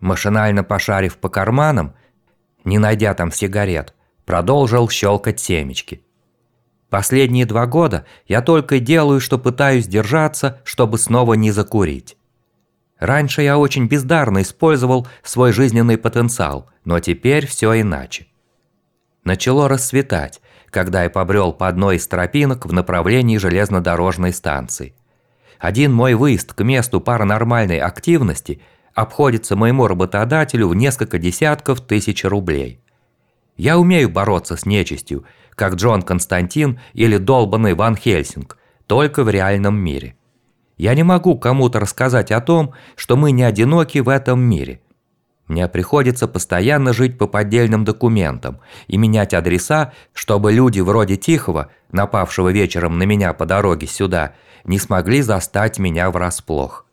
Машинально пошарив по карманам, не найдя там сигарет, продолжил щелкать семечки. Последние два года я только делаю, что пытаюсь держаться, чтобы снова не закурить. Раньше я очень бездарно использовал свой жизненный потенциал, но теперь все иначе. Начало расцветать, когда я побрел по одной из тропинок в направлении железнодорожной станции. Один мой выезд к месту паранормальной активности обходится моему работодателю в несколько десятков тысяч рублей. Я умею бороться с нечистью, как Джон Константин или долбанный Ван Хельсинг, только в реальном мире. Я не могу кому-то рассказать о том, что мы не одиноки в этом мире – мне приходится постоянно жить по поддельным документам и менять адреса, чтобы люди вроде Тихого, напавшего вечером на меня по дороге сюда, не смогли застать меня врасплох.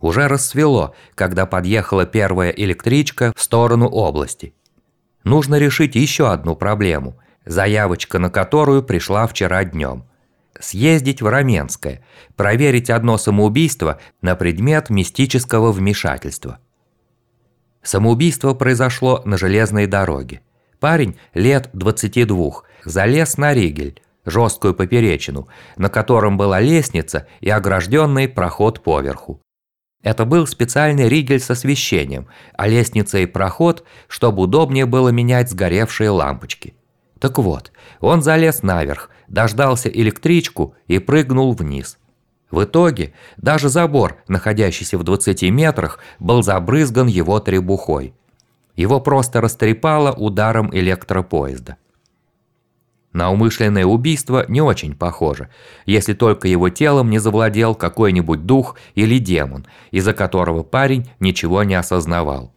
Уже рассвело, когда подъехала первая электричка в сторону области. Нужно решить еще одну проблему, заявочка на которую пришла вчера днем. Съездить в Раменское, проверить одно самоубийство на предмет мистического вмешательства. Самоубийство произошло на железной дороге. Парень лет 22 залез на ригель, жесткую поперечину, на котором была лестница и огражденный проход поверху. Это был специальный ригель с освещением, а лестница и проход, чтобы удобнее было менять сгоревшие лампочки. Так вот, он залез наверх, дождался электричку и прыгнул вниз. В итоге даже забор, находящийся в 20 метрах, был забрызган его требухой. Его просто растрепало ударом электропоезда. На умышленное убийство не очень похоже, если только его телом не завладел какой-нибудь дух или демон, из-за которого парень ничего не осознавал.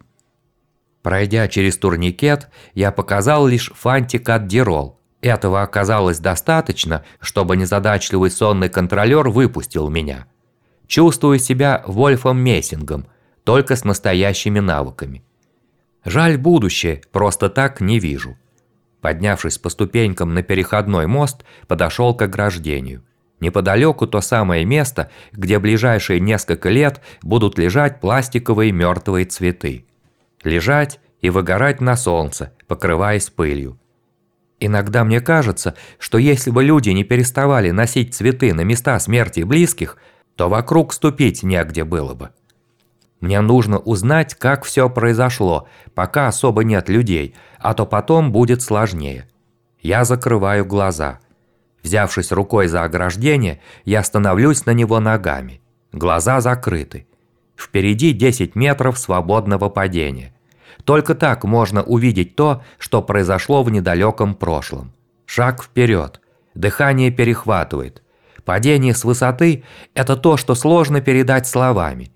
Пройдя через турникет, я показал лишь фантикаддирол, этого оказалось достаточно, чтобы незадачливый сонный контролер выпустил меня. Чувствую себя Вольфом Мессингом, только с настоящими навыками. Жаль будущее, просто так не вижу. Поднявшись по ступенькам на переходной мост, подошел к ограждению. Неподалеку то самое место, где ближайшие несколько лет будут лежать пластиковые мертвые цветы. Лежать и выгорать на солнце, покрываясь пылью. Иногда мне кажется, что если бы люди не переставали носить цветы на места смерти близких, то вокруг ступить негде было бы. Мне нужно узнать, как все произошло, пока особо нет людей, а то потом будет сложнее. Я закрываю глаза. Взявшись рукой за ограждение, я становлюсь на него ногами. Глаза закрыты. Впереди 10 метров свободного падения. Только так можно увидеть то, что произошло в недалеком прошлом. Шаг вперед. Дыхание перехватывает. Падение с высоты – это то, что сложно передать словами.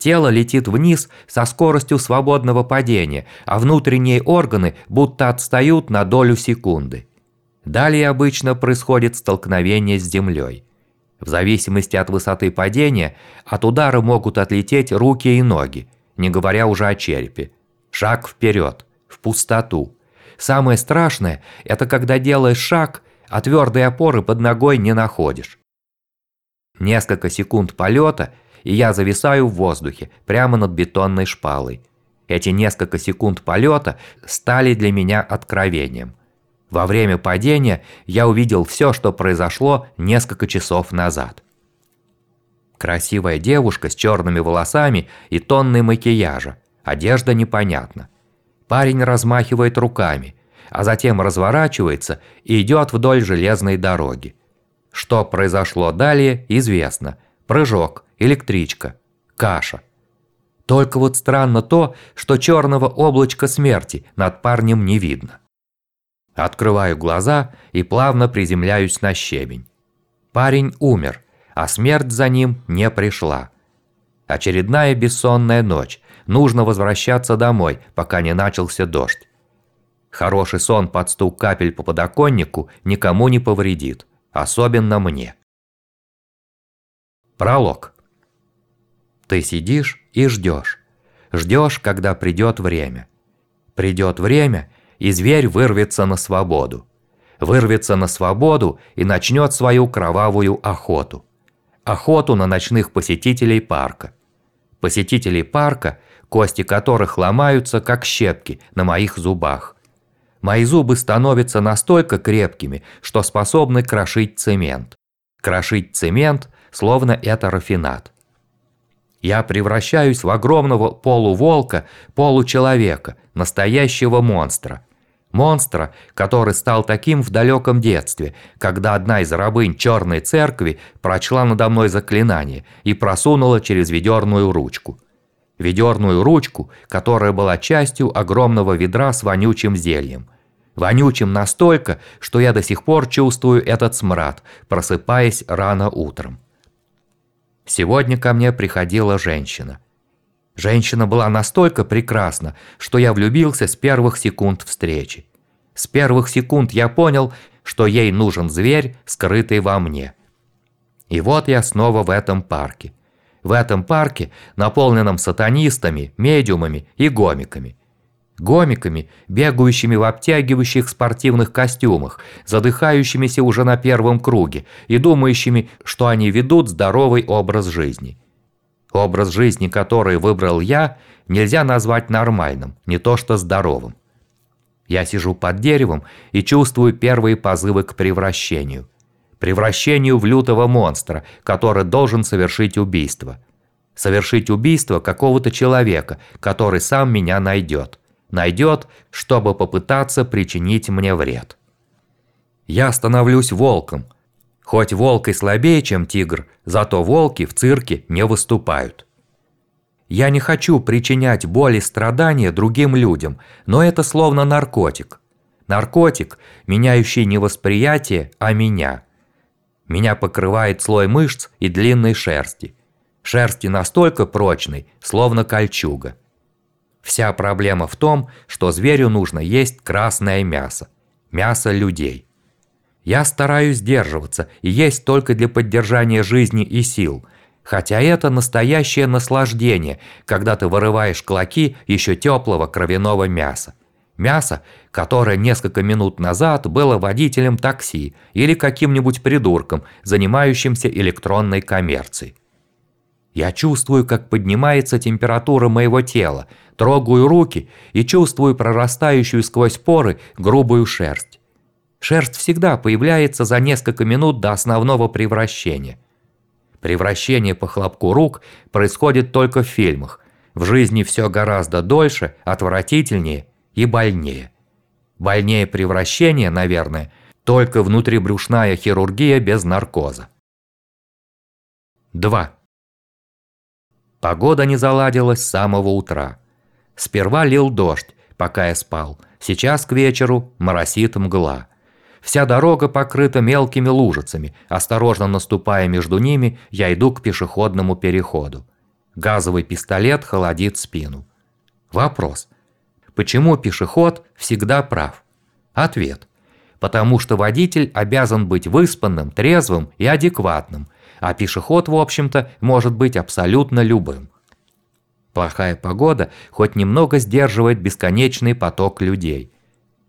Тело летит вниз со скоростью свободного падения, а внутренние органы будто отстают на долю секунды. Далее обычно происходит столкновение с землей. В зависимости от высоты падения, от удара могут отлететь руки и ноги, не говоря уже о черепе. Шаг вперед, в пустоту. Самое страшное – это когда делаешь шаг, а твердой опоры под ногой не находишь. Несколько секунд полета, и я зависаю в воздухе, прямо над бетонной шпалой. Эти несколько секунд полета стали для меня откровением. Во время падения я увидел все, что произошло несколько часов назад. Красивая девушка с черными волосами и тонной макияжа – Одежда непонятна. Парень размахивает руками, а затем разворачивается и идет вдоль железной дороги. Что произошло далее, известно. Прыжок, электричка, каша. Только вот странно то, что черного облачка смерти над парнем не видно. Открываю глаза и плавно приземляюсь на щебень. Парень умер, а смерть за ним не пришла. Очередная бессонная ночь, Нужно возвращаться домой, пока не начался дождь. Хороший сон под стук капель по подоконнику никому не повредит, особенно мне. Пролог. Ты сидишь и ждешь. Ждешь, когда придет время. Придет время, и зверь вырвется на свободу. Вырвется на свободу и начнет свою кровавую охоту. Охоту на ночных посетителей парка. Посетителей парка, кости которых ломаются, как щепки, на моих зубах. Мои зубы становятся настолько крепкими, что способны крошить цемент. Крошить цемент, словно это рафинат. Я превращаюсь в огромного полуволка, получеловека, настоящего монстра. Монстра, который стал таким в далеком детстве, когда одна из рабынь черной церкви прочла надо мной заклинание и просунула через ведерную ручку. Ведерную ручку, которая была частью огромного ведра с вонючим зельем. Вонючим настолько, что я до сих пор чувствую этот смрад, просыпаясь рано утром. Сегодня ко мне приходила женщина. Женщина была настолько прекрасна, что я влюбился с первых секунд встречи. С первых секунд я понял, что ей нужен зверь, скрытый во мне. И вот я снова в этом парке. В этом парке, наполненном сатанистами, медиумами и гомиками гомиками, бегающими в обтягивающих спортивных костюмах, задыхающимися уже на первом круге и думающими, что они ведут здоровый образ жизни. Образ жизни, который выбрал я, нельзя назвать нормальным, не то что здоровым. Я сижу под деревом и чувствую первые позывы к превращению. Превращению в лютого монстра, который должен совершить убийство. Совершить убийство какого-то человека, который сам меня найдет найдет, чтобы попытаться причинить мне вред. Я становлюсь волком. Хоть волк и слабее, чем тигр, зато волки в цирке не выступают. Я не хочу причинять боль и страдания другим людям, но это словно наркотик. Наркотик, меняющий не восприятие, а меня. Меня покрывает слой мышц и длинной шерсти. Шерсти настолько прочной, словно кольчуга. Вся проблема в том, что зверю нужно есть красное мясо. Мясо людей. Я стараюсь сдерживаться и есть только для поддержания жизни и сил. Хотя это настоящее наслаждение, когда ты вырываешь клоки еще теплого кровяного мяса. Мясо, которое несколько минут назад было водителем такси или каким-нибудь придурком, занимающимся электронной коммерцией. Я чувствую, как поднимается температура моего тела, трогаю руки и чувствую прорастающую сквозь поры грубую шерсть. Шерсть всегда появляется за несколько минут до основного превращения. Превращение по хлопку рук происходит только в фильмах. В жизни все гораздо дольше, отвратительнее и больнее. Больнее превращение, наверное, только внутрибрюшная хирургия без наркоза. 2. Погода не заладилась с самого утра. Сперва лил дождь, пока я спал. Сейчас к вечеру моросит мгла. Вся дорога покрыта мелкими лужицами. Осторожно наступая между ними, я иду к пешеходному переходу. Газовый пистолет холодит спину. Вопрос. Почему пешеход всегда прав? Ответ. Потому что водитель обязан быть выспанным, трезвым и адекватным – а пешеход, в общем-то, может быть абсолютно любым. Плохая погода хоть немного сдерживает бесконечный поток людей.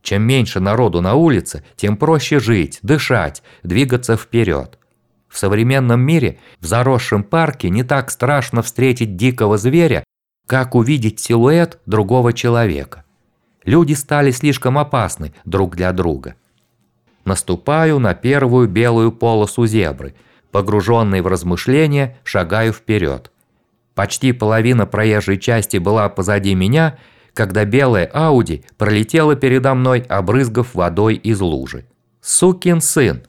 Чем меньше народу на улице, тем проще жить, дышать, двигаться вперед. В современном мире в заросшем парке не так страшно встретить дикого зверя, как увидеть силуэт другого человека. Люди стали слишком опасны друг для друга. Наступаю на первую белую полосу зебры – Погруженный в размышления, шагаю вперед. Почти половина проезжей части была позади меня, когда белая Ауди пролетела передо мной, обрызгав водой из лужи. Сукин сын!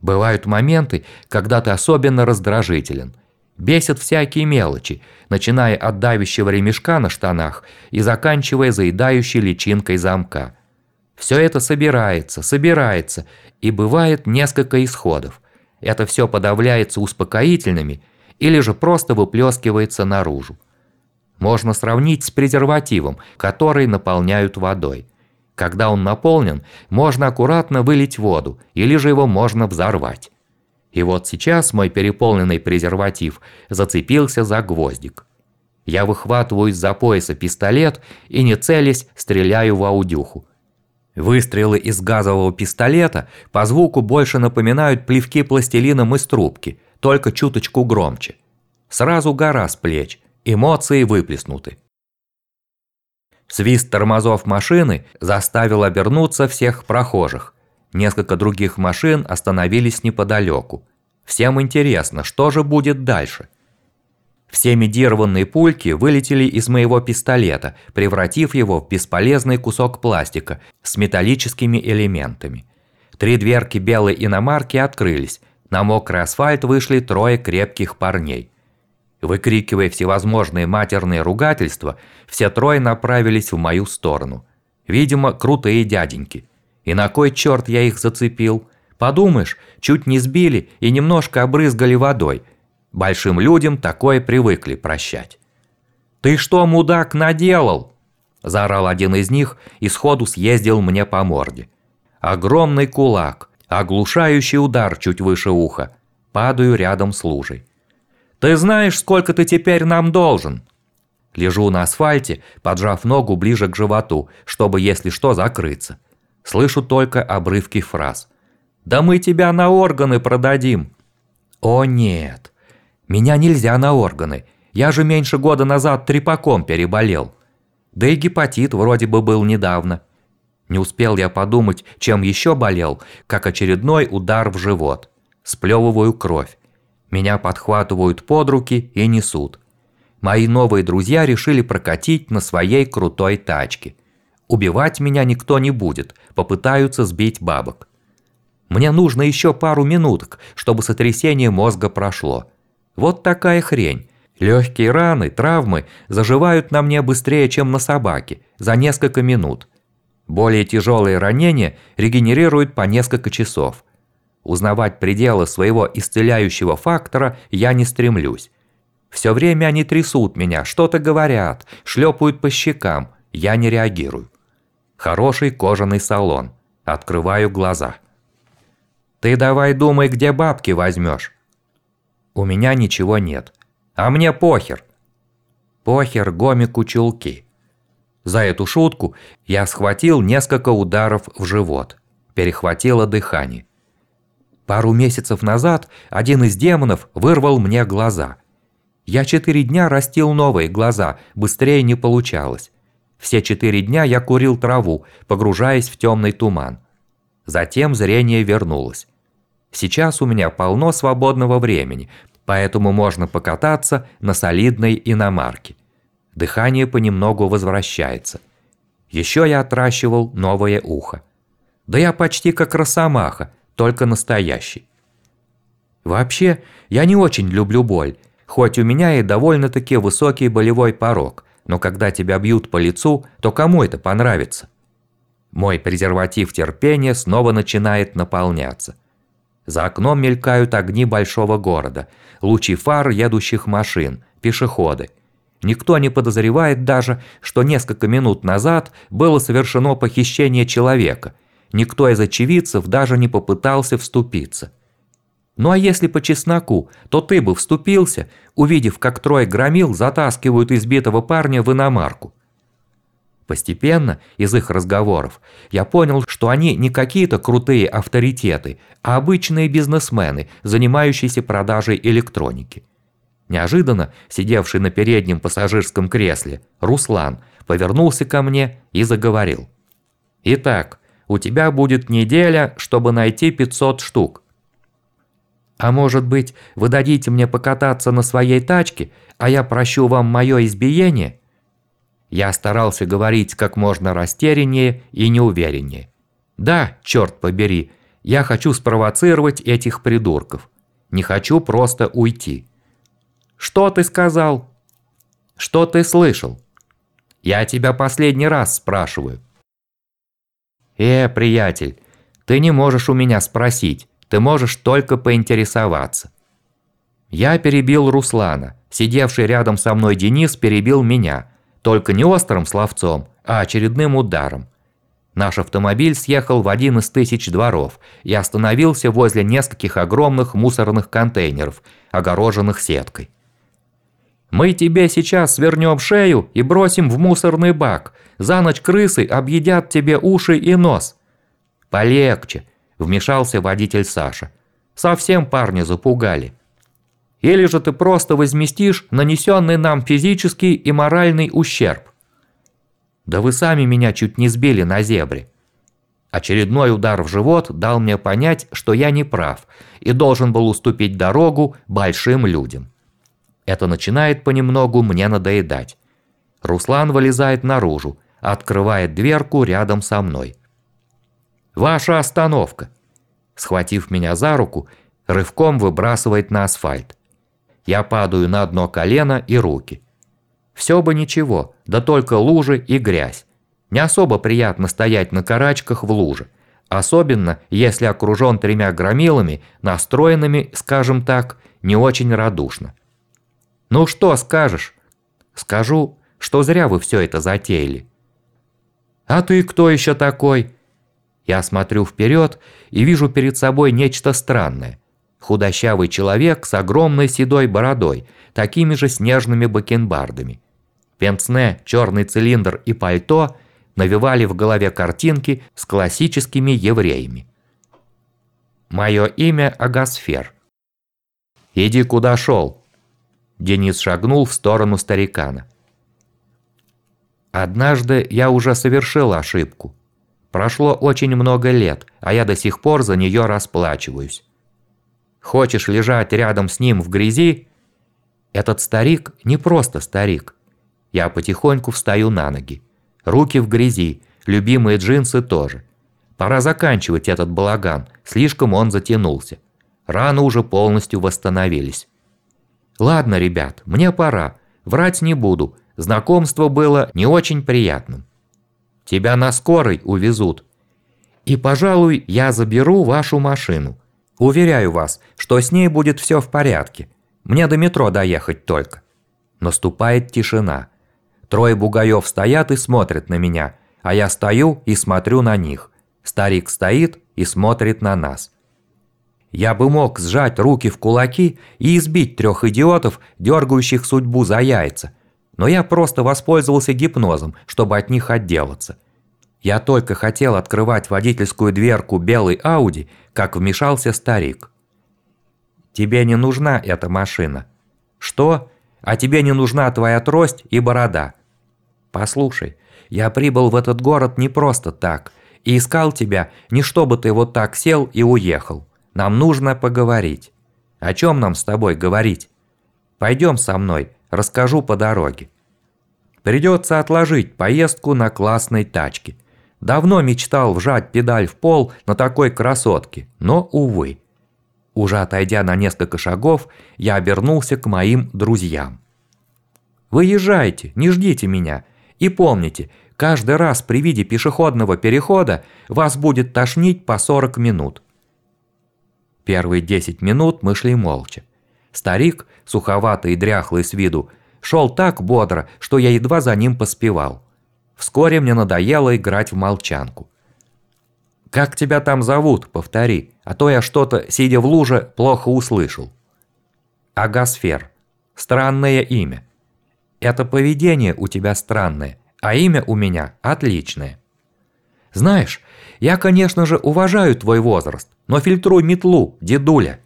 Бывают моменты, когда ты особенно раздражителен. Бесят всякие мелочи, начиная от давящего ремешка на штанах и заканчивая заедающей личинкой замка. Все это собирается, собирается, и бывает несколько исходов это все подавляется успокоительными или же просто выплескивается наружу. Можно сравнить с презервативом, который наполняют водой. Когда он наполнен, можно аккуратно вылить воду, или же его можно взорвать. И вот сейчас мой переполненный презерватив зацепился за гвоздик. Я выхватываю из-за пояса пистолет и, не целясь, стреляю в аудюху. Выстрелы из газового пистолета по звуку больше напоминают плевки пластилином из трубки, только чуточку громче. Сразу гора с плеч. Эмоции выплеснуты. Свист тормозов машины заставил обернуться всех прохожих. Несколько других машин остановились неподалеку. Всем интересно, что же будет дальше. Все медированные пульки вылетели из моего пистолета, превратив его в бесполезный кусок пластика с металлическими элементами. Три дверки белой иномарки открылись. На мокрый асфальт вышли трое крепких парней. Выкрикивая всевозможные матерные ругательства, все трое направились в мою сторону. Видимо, крутые дяденьки. И на кой черт я их зацепил? Подумаешь, чуть не сбили и немножко обрызгали водой. Большим людям такое привыкли прощать. «Ты что, мудак, наделал?» Заорал один из них и сходу съездил мне по морде. Огромный кулак, оглушающий удар чуть выше уха. Падаю рядом с лужей. «Ты знаешь, сколько ты теперь нам должен?» Лежу на асфальте, поджав ногу ближе к животу, чтобы, если что, закрыться. Слышу только обрывки фраз. «Да мы тебя на органы продадим!» «О нет! Меня нельзя на органы. Я же меньше года назад трепаком переболел. Да и гепатит вроде бы был недавно. Не успел я подумать, чем еще болел, как очередной удар в живот. Сплевываю кровь. Меня подхватывают под руки и несут. Мои новые друзья решили прокатить на своей крутой тачке. Убивать меня никто не будет, попытаются сбить бабок. Мне нужно еще пару минуток, чтобы сотрясение мозга прошло. Вот такая хрень. Легкие раны, травмы заживают на мне быстрее, чем на собаке, за несколько минут. Более тяжелые ранения регенерируют по несколько часов. Узнавать пределы своего исцеляющего фактора я не стремлюсь. Все время они трясут меня, что-то говорят, шлепают по щекам. Я не реагирую. Хороший кожаный салон. Открываю глаза. Ты давай думай, где бабки возьмешь. У меня ничего нет. А мне похер. Похер гомику чулки. За эту шутку я схватил несколько ударов в живот. Перехватило дыхание. Пару месяцев назад один из демонов вырвал мне глаза. Я четыре дня растил новые глаза, быстрее не получалось. Все четыре дня я курил траву, погружаясь в темный туман. Затем зрение вернулось. Сейчас у меня полно свободного времени, поэтому можно покататься на солидной иномарке. Дыхание понемногу возвращается. Еще я отращивал новое ухо. Да я почти как росомаха, только настоящий. Вообще, я не очень люблю боль, хоть у меня и довольно-таки высокий болевой порог, но когда тебя бьют по лицу, то кому это понравится? Мой презерватив терпения снова начинает наполняться. За окном мелькают огни большого города, лучи фар едущих машин, пешеходы. Никто не подозревает даже, что несколько минут назад было совершено похищение человека – Никто из очевидцев даже не попытался вступиться. Ну а если по чесноку, то ты бы вступился, увидев, как трое громил затаскивают избитого парня в иномарку. Постепенно из их разговоров я понял, что они не какие-то крутые авторитеты, а обычные бизнесмены, занимающиеся продажей электроники. Неожиданно, сидевший на переднем пассажирском кресле, Руслан повернулся ко мне и заговорил. «Итак, у тебя будет неделя, чтобы найти 500 штук. А может быть, вы дадите мне покататься на своей тачке, а я прощу вам мое избиение? Я старался говорить как можно растеряннее и неувереннее. Да, черт побери, я хочу спровоцировать этих придурков. Не хочу просто уйти. Что ты сказал? Что ты слышал? Я тебя последний раз спрашиваю. «Э, приятель, ты не можешь у меня спросить, ты можешь только поинтересоваться». Я перебил Руслана. Сидевший рядом со мной Денис перебил меня. Только не острым словцом, а очередным ударом. Наш автомобиль съехал в один из тысяч дворов и остановился возле нескольких огромных мусорных контейнеров, огороженных сеткой. Мы тебе сейчас свернем шею и бросим в мусорный бак. За ночь крысы объедят тебе уши и нос». «Полегче», – вмешался водитель Саша. «Совсем парня запугали». Или же ты просто возместишь нанесенный нам физический и моральный ущерб? Да вы сами меня чуть не сбили на зебре. Очередной удар в живот дал мне понять, что я не прав и должен был уступить дорогу большим людям. Это начинает понемногу мне надоедать. Руслан вылезает наружу, открывает дверку рядом со мной. «Ваша остановка!» Схватив меня за руку, рывком выбрасывает на асфальт. Я падаю на одно колено и руки. Все бы ничего, да только лужи и грязь. Не особо приятно стоять на карачках в луже. Особенно, если окружен тремя громилами, настроенными, скажем так, не очень радушно. «Ну что скажешь?» «Скажу, что зря вы все это затеяли». «А ты кто еще такой?» Я смотрю вперед и вижу перед собой нечто странное. Худощавый человек с огромной седой бородой, такими же снежными бакенбардами. Пенсне, черный цилиндр и пальто навевали в голове картинки с классическими евреями. Мое имя Агасфер. «Иди куда шел!» Денис шагнул в сторону старикана. Однажды я уже совершил ошибку. Прошло очень много лет, а я до сих пор за нее расплачиваюсь. Хочешь лежать рядом с ним в грязи? Этот старик не просто старик. Я потихоньку встаю на ноги. Руки в грязи, любимые джинсы тоже. Пора заканчивать этот балаган, слишком он затянулся. Раны уже полностью восстановились. Ладно, ребят, мне пора. Врать не буду. Знакомство было не очень приятным. Тебя на скорой увезут. И, пожалуй, я заберу вашу машину. Уверяю вас, что с ней будет все в порядке. Мне до метро доехать только. Наступает тишина. Трое бугаев стоят и смотрят на меня, а я стою и смотрю на них. Старик стоит и смотрит на нас. Я бы мог сжать руки в кулаки и избить трех идиотов, дергающих судьбу за яйца. Но я просто воспользовался гипнозом, чтобы от них отделаться. Я только хотел открывать водительскую дверку белой Ауди, как вмешался старик. «Тебе не нужна эта машина». «Что? А тебе не нужна твоя трость и борода?» «Послушай, я прибыл в этот город не просто так, и искал тебя не чтобы ты вот так сел и уехал. Нам нужно поговорить. О чем нам с тобой говорить? Пойдем со мной, расскажу по дороге. Придется отложить поездку на классной тачке. Давно мечтал вжать педаль в пол на такой красотке, но, увы. Уже отойдя на несколько шагов, я обернулся к моим друзьям. «Выезжайте, не ждите меня. И помните, каждый раз при виде пешеходного перехода вас будет тошнить по 40 минут. Первые десять минут мы шли молча. Старик, суховатый и дряхлый с виду, шел так бодро, что я едва за ним поспевал. Вскоре мне надоело играть в молчанку. «Как тебя там зовут?» – повтори, а то я что-то, сидя в луже, плохо услышал. Агасфер. Странное имя. Это поведение у тебя странное, а имя у меня отличное. Знаешь, я, конечно же, уважаю твой возраст, но фильтруй метлу, дедуля.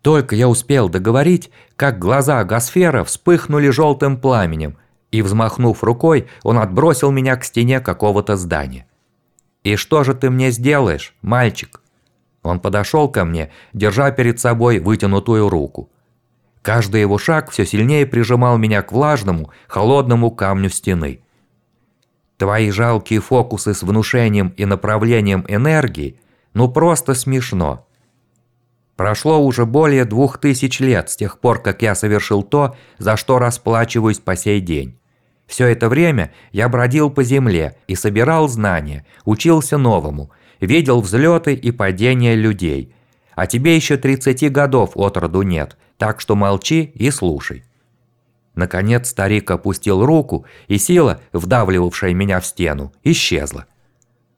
Только я успел договорить, как глаза Гасфера вспыхнули желтым пламенем, и, взмахнув рукой, он отбросил меня к стене какого-то здания. «И что же ты мне сделаешь, мальчик?» Он подошел ко мне, держа перед собой вытянутую руку. Каждый его шаг все сильнее прижимал меня к влажному, холодному камню стены. Твои жалкие фокусы с внушением и направлением энергии ну просто смешно. Прошло уже более двух тысяч лет с тех пор, как я совершил то, за что расплачиваюсь по сей день. Все это время я бродил по земле и собирал знания, учился новому, видел взлеты и падения людей. А тебе еще 30 годов от роду нет, так что молчи и слушай. Наконец старик опустил руку, и сила, вдавливавшая меня в стену, исчезла.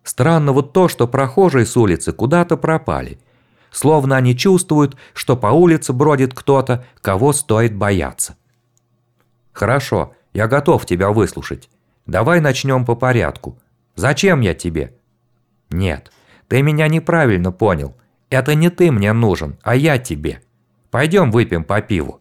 Странно вот то, что прохожие с улицы куда-то пропали. Словно они чувствуют, что по улице бродит кто-то, кого стоит бояться. «Хорошо, я готов тебя выслушать. Давай начнем по порядку. Зачем я тебе?» «Нет, ты меня неправильно понял. Это не ты мне нужен, а я тебе. Пойдем выпьем по пиву.